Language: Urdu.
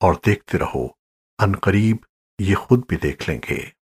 اور دیکھتے رہو ان قریب یہ خود بھی دیکھ لیں گے۔